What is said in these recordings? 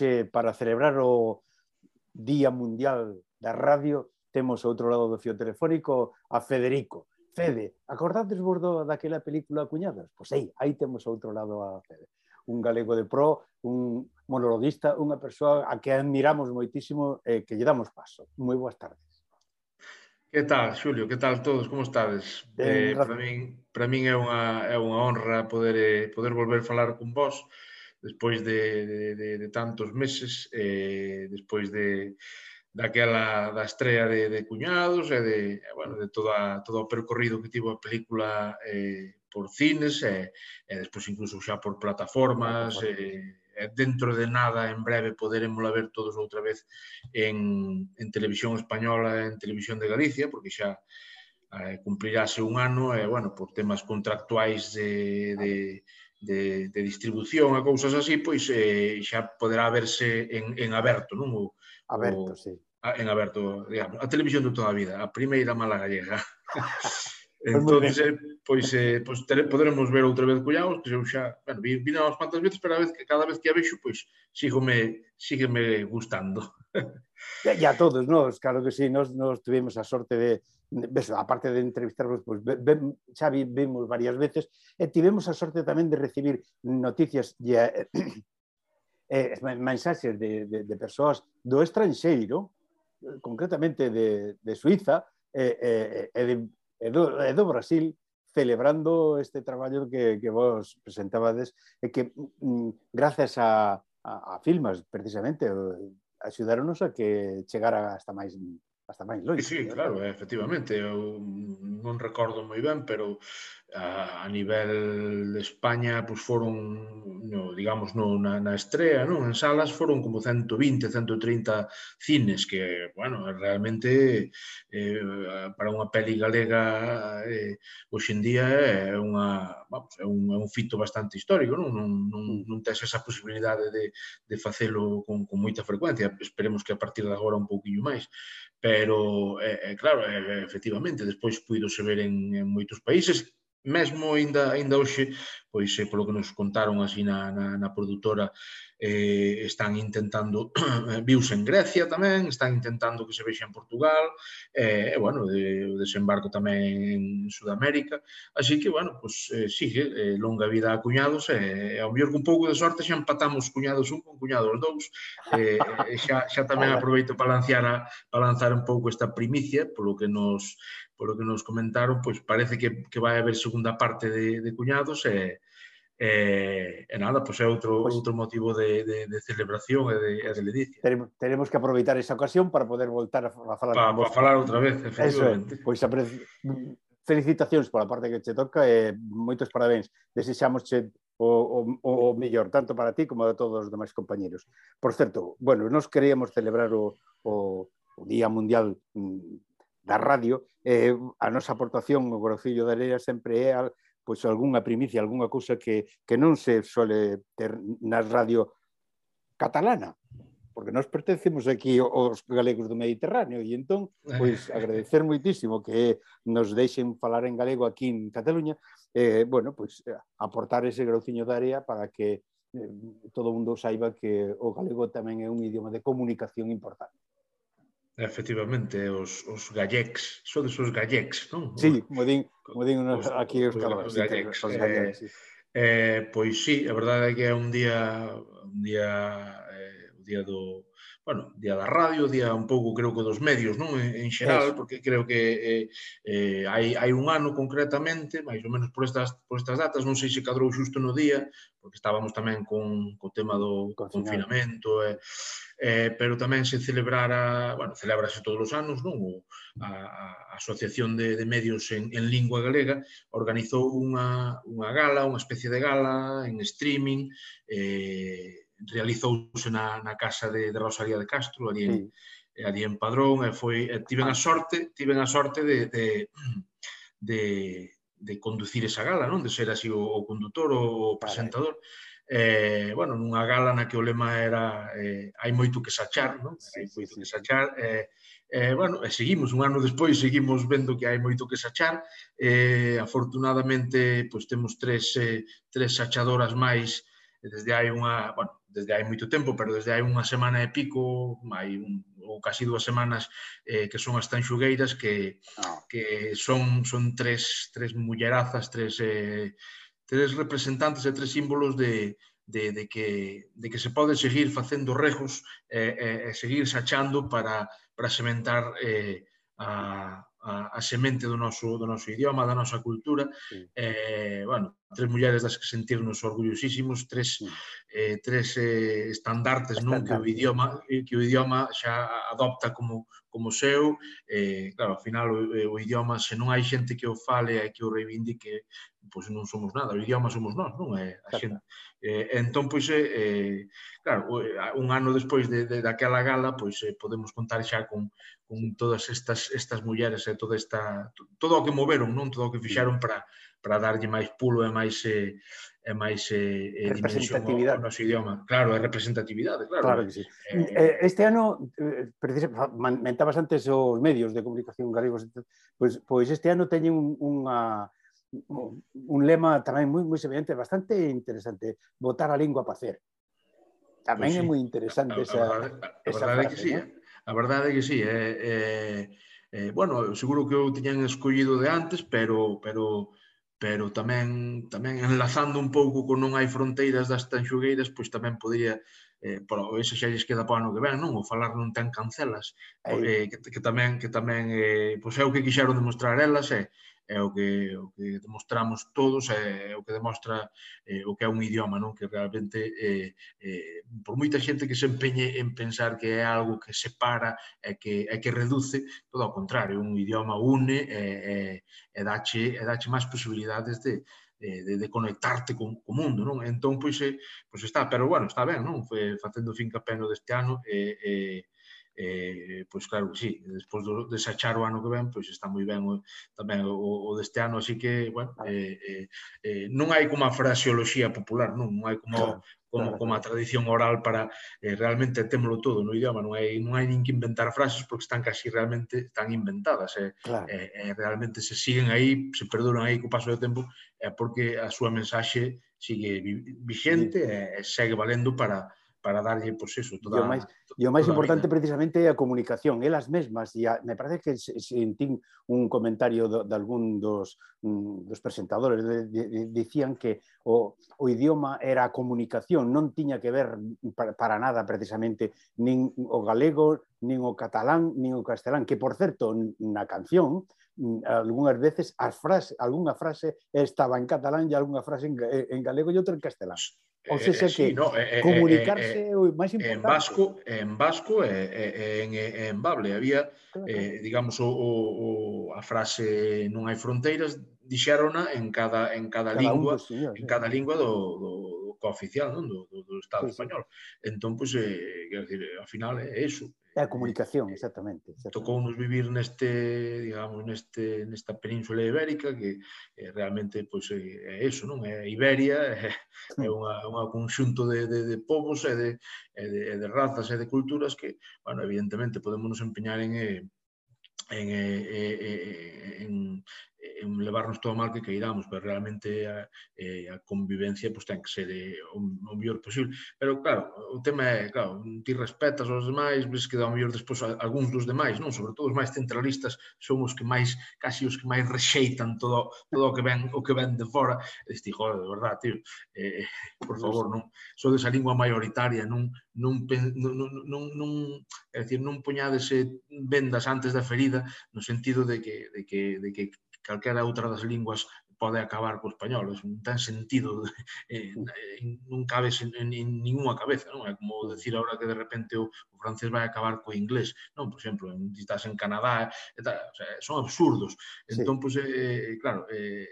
que para celebrar o Día Mundial da Radio temos outro lado do fio telefónico a Federico. Fede, acordades vos do, daquela película Cuñadas? Pois aí, aí temos outro lado a Fede. Un galego de pro, un monologuista, unha persoa a que admiramos moitísimo e eh, que lle damos paso. Moi boas tardes. Que tal, Xulio? Que tal todos? Como estades? Ben, eh, para min, para min é unha é unha honra poder eh, poder volver a falar con vós despois de, de, de, de tantos meses, eh, despois de daquela da estrella de, de Cuñados e de, bueno, de toda, todo o percorrido que tivo a película eh, por cines e, e despois incluso xa por plataformas e, e dentro de nada en breve poderemos ver todos outra vez en, en televisión española en televisión de Galicia porque xa eh, cumplirase un ano e, bueno, por temas contractuais de, de, de, de distribución e cousas así, pois eh, xa poderá verse en, en aberto, non? O, aberto, o, sí. A, en aberto, digamos, a televisión de toda a vida, a primeira mala gallega. Pois Entonces, eh, pois, eh, pois tere, poderemos ver outra vez Cullaos, que eu xa, bueno, vi, vi unhas cuantas veces, pero a vez que cada vez que a vexo, pois, sígome, sígueme gustando. e a todos nós, claro que sí, nós, nós tivemos a sorte de, ves, aparte de entrevistarvos, pois, pues, ben, xa vi, vimos varias veces, e tivemos a sorte tamén de recibir noticias e, eh, mensaxes de, de, de persoas do estranxeiro, concretamente de, de Suiza, e, e, e, de, e, do, e do Brasil, celebrando este traballo que, que vos presentabades e que mm, gracias a, a, a filmas precisamente axudáronos a que chegara hasta máis hasta máis longe. Sí, sí, claro, efectivamente. Eu non recordo moi ben, pero a, a nivel de España pues foron, no, digamos, no, na, na estrea, non? en salas foron como 120, 130 cines, que, bueno, realmente eh, para unha peli galega eh, hoxendía é unha, vamos, é un, é un fito bastante histórico, non, non, non, mm. non tes esa posibilidade de, de facelo con, con moita frecuencia, esperemos que a partir de agora un pouquiño máis, pero, eh, eh claro, eh, efectivamente, despois puido se ver en, en moitos países, mesmo ainda, ainda hoxe, pois eh, polo que nos contaron así na, na, na produtora, eh, están intentando, viuse en Grecia tamén, están intentando que se vexa en Portugal, eh, e, bueno, de, o desembarco tamén en Sudamérica, así que, bueno, pues, eh, sigue, eh, longa vida a cuñados, e eh, ao mellor un pouco de sorte xa empatamos cuñados un con cuñados dous, eh, xa, xa tamén aproveito para lanzar, a, para lanzar un pouco esta primicia, polo que nos polo que nos comentaron, pois pues parece que, que vai haber segunda parte de, de cuñados e, eh, E, e nada, pois é outro, pues, outro motivo de, de, de celebración e de, e de ledicia. Teremos, teremos que aproveitar esa ocasión para poder voltar a, a falar para, para falar outra vez, efectivamente. Eso, pois apre... felicitacións pola parte que che toca e moitos parabéns. Desexamos che o, o, o mellor, tanto para ti como a todos os demais compañeros. Por certo, bueno, nos queríamos celebrar o, o, o Día Mundial mm, da Radio, eh, a nosa aportación o Grocillo de Areia sempre é al, pois algunha primicia, algunha cousa que, que non se sole ter na radio catalana porque nós pertencemos aquí aos galegos do Mediterráneo e entón, pois, agradecer moitísimo que nos deixen falar en galego aquí en Cataluña, eh, bueno, pois, aportar ese grauciño de área para que eh, todo o mundo saiba que o galego tamén é un idioma de comunicación importante. Efectivamente, os, os gallecs, sodes os gallecs, non? Sí, como din, como din os, aquí os, os. Os gallecs, os eh, gallecs eh, sí. eh, pois sí, a verdade é que é un día un día eh, o día do bueno, día da radio, día un pouco creo que dos medios, non? En, en xeral, porque creo que eh, eh, hai, hai un ano concretamente, máis ou menos por estas, por estas datas, non sei se cadrou xusto no día, porque estábamos tamén con, co tema do confinamento, eh, eh, pero tamén se celebrara, bueno, celebrase todos os anos, non? O, a, a Asociación de, de Medios en, en Lingua Galega organizou unha, unha gala, unha especie de gala en streaming, eh, realizouse na, na casa de, de Rosalía de Castro, ali en, sí. ali en Padrón, e foi, e tiven a ah. sorte, tiven a sorte de, de, de, de conducir esa gala, non? De ser así o, o condutor, o presentador. Vale eh, bueno, nunha gala na que o lema era eh, hai moito que sachar, non? Hai moito que sachar, eh, eh, bueno, e seguimos, un ano despois seguimos vendo que hai moito que sachar, eh, afortunadamente, pois temos tres, eh, tres sachadoras máis desde hai unha, bueno, desde hai moito tempo, pero desde hai unha semana e pico, hai un, ou casi dúas semanas eh, que son as tanxugueiras que, ah. que son, son tres, tres mullerazas, tres eh, tres representantes e tres símbolos de, de, de, que, de que se pode seguir facendo regos e, e, e seguir sachando para, para sementar eh, a, a, a semente do noso, do noso idioma, da nosa cultura. Sí. Eh, bueno, tres mulleres das que sentirnos orgullosísimos, tres, eh, tres eh, estandartes non que o idioma que o idioma xa adopta como, como seu, eh, claro, ao final o, o idioma, se non hai xente que o fale e que o reivindique, pois non somos nada, o idioma somos nós, non é a xente. Eh, entón, pois, eh, eh claro, eh, un ano despois de, de, daquela gala, pois eh, podemos contar xa con, con todas estas, estas mulleres e eh, toda esta, todo o que moveron, non todo o que fixaron para, para darlle máis pulo e máis eh, e máis eh, representatividade ao noso idioma. Claro, é representatividade, claro. Claro que sí. Eh, este ano, eh, mentabas antes os medios de comunicación galegos, pois, pois este ano teñen un, unha, un lema tamén moi, moi semelhante, bastante interesante, botar a lingua para hacer. Tamén pois pues sí. é moi interesante a, esa, a, a, esa frase. Que sí, ¿no? Eh? A verdade é que sí, é, eh, eh, bueno, seguro que o tiñan escollido de antes, pero, pero pero tamén tamén enlazando un pouco con non hai fronteiras das tanxugueiras, pois tamén podría eh, para ese xa lles queda para ano que ven, non? O falar non ten cancelas, eh, que, que tamén que tamén eh, pois é o que quixeron demostrar elas, é eh, é o que, o que demostramos todos, é, é o que demostra eh, o que é un idioma, non? que realmente eh, eh, por moita xente que se empeñe en pensar que é algo que separa e que, e que reduce, todo ao contrario, un idioma une e, e, e dache, e dache máis posibilidades de, de, de conectarte con o mundo, non? Entón, pois, eh, pois está, pero bueno, está ben, non? Foi facendo fin capeno deste ano e, eh, e eh, eh, pois claro que sí, despois do, desachar o ano que ven, pois está moi ben o, tamén o, o deste ano, así que, bueno, eh, eh, eh, non hai como a fraseoloxía popular, non, non hai como como, como a tradición oral para eh, realmente témolo todo no idioma, non hai, non hai nin que inventar frases porque están casi realmente están inventadas eh, claro. eh, eh, realmente se siguen aí, se perduran aí co paso do tempo é eh, porque a súa mensaxe sigue vixente e eh, segue valendo para para darlle pois pues, eso, toda, e o máis, e o máis importante vida. precisamente é a comunicación, elas mesmas e a, me parece que sentín un comentario do, de algún dos, mm, dos presentadores de, de, de, dicían que o, o idioma era a comunicación, non tiña que ver para, para nada precisamente nin o galego, nin o catalán, nin o castelán, que por certo na canción algunhas veces as frase, algunha frase estaba en catalán e algunha frase en, en galego e outra en castelán. O seja, eh, sí, que no, eh, eh comunicarse eh, eh o máis importante. En vasco, en vasco e en, en bable había, claro. eh, digamos, o, o, a frase non hai fronteiras, dixerona en cada, en cada, cada lingua, sí, en sí. cada lingua do, do, cooficial non? Do, do, do Estado sí, sí. español. Entón, pois, pues, eh, quero dicir, ao final é eso. É a comunicación, exactamente. exactamente. Tocounos vivir neste, digamos, neste, nesta península ibérica que eh, realmente pois, é, eh, é eso, non? É Iberia, é, é mm. unha, unha conxunto de, de, de povos e de, e de, de razas e de culturas que, bueno, evidentemente, podemos nos empeñar en... Eh, en, eh, en, en, Eh, en levarnos todo mal que queiramos, pero realmente a, eh, a convivencia pues, ten que ser eh, o, o mellor posible. Pero claro, o tema é, claro, ti respetas aos demais, ves que dá o mellor despois algúns dos demais, non? Sobre todo os máis centralistas son os que máis, casi os que máis rexeitan todo, todo o que ven o que ven de fora. Diste, joder, de verdad, tío, eh, eh por favor, non? Sou desa lingua maioritaria, non, non, non, non, non, non, é dicir, non poñades vendas antes da ferida no sentido de que, de que, de que calquera outra das linguas pode acabar co español, non ten sentido, eh, eh, non cabe en, en ninguna cabeza, non? É como decir agora que de repente o, o francés vai acabar co inglés, non? Por exemplo, en, estás en Canadá, e tal, o sea, son absurdos. Entón, sí. pois, pues, eh, claro, eh,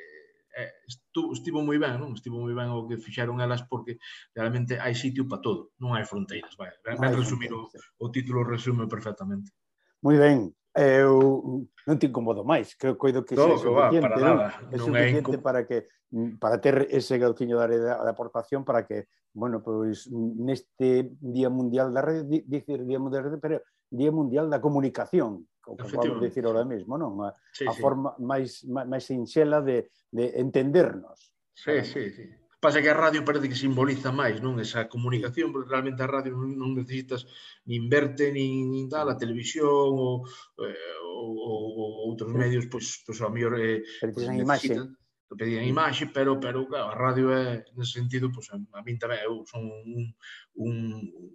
eh estuvo, estivo moi ben, non? Estivo moi ben o que fixeron elas porque realmente hai sitio para todo, non hai fronteiras, vai. Ben, ben resumir o, o título resume perfectamente. Moi ben, eu non te incomodo máis, creo coido que no, que va, para non? nada. É suficiente é para que mm, para ter ese gauciño da, da aportación para que, bueno, pois mm, neste Día Mundial da Rede, dicir Día Mundial da Rede, pero Día Mundial da Comunicación, o que vamos dicir ahora mesmo, non? A, sí, a sí. forma máis máis sinxela de, de entendernos. Sí, sí, sí. Pasa que a radio parece que simboliza máis, non? Esa comunicación, porque realmente a radio non, non necesitas nin verte, nin, nin tal, a televisión ou, eh, ou, ou outros medios, pois, pois ao mellor eh, necesitan... Imaxe. pedían imaxe, pero pero claro, a radio é nesse sentido, pois a, a min tamén eu son un, un,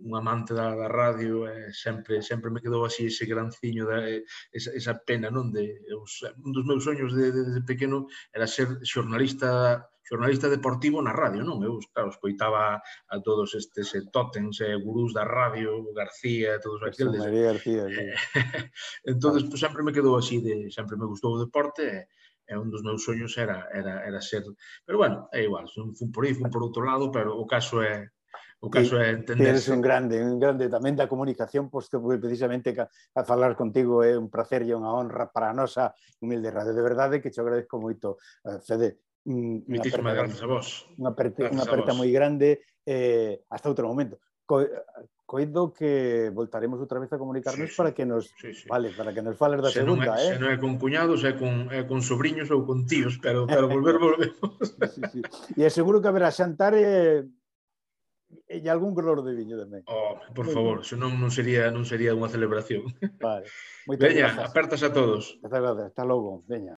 un amante da, da radio, e sempre sempre me quedou así ese granciño da eh, esa, esa pena, non, de eu, un dos meus soños de, de, de pequeno era ser xornalista xornalista deportivo na radio, non? Eu, claro, escoitaba a todos estes eh, tótems, eh, gurús da radio, García, todos aqueles. María García, sí. entón, pues, sempre me quedou así, de, sempre me gustou o deporte, e, e un dos meus soños era, era, era ser... Pero bueno, é igual, son, fun por aí, fun por outro lado, pero o caso é O caso é entender. Eres un grande, un grande tamén da comunicación, pois que precisamente a falar contigo é un placer e unha honra para a nosa humilde radio. De verdade que te agradezco moito, eh, Fede. Mitísimas aperta, grandes a vos. Unha aperta, unha aperta moi grande eh, hasta outro momento. Co, coido que voltaremos outra vez a comunicarnos sí, sí, para que nos sí, sí. vale, para que nos fales da se segunda, non é, eh? Se non é con cuñados, é con é con sobrinhos ou con tíos, pero pero volver volvemos. sí, sí, E E seguro que haberá xantar eh, e algún color de viño tamén. Oh, por Muy favor, senón non sería non sería unha celebración. Vale. Moitas Veña, grazas. apertas a todos. Moitas hasta logo. Veña.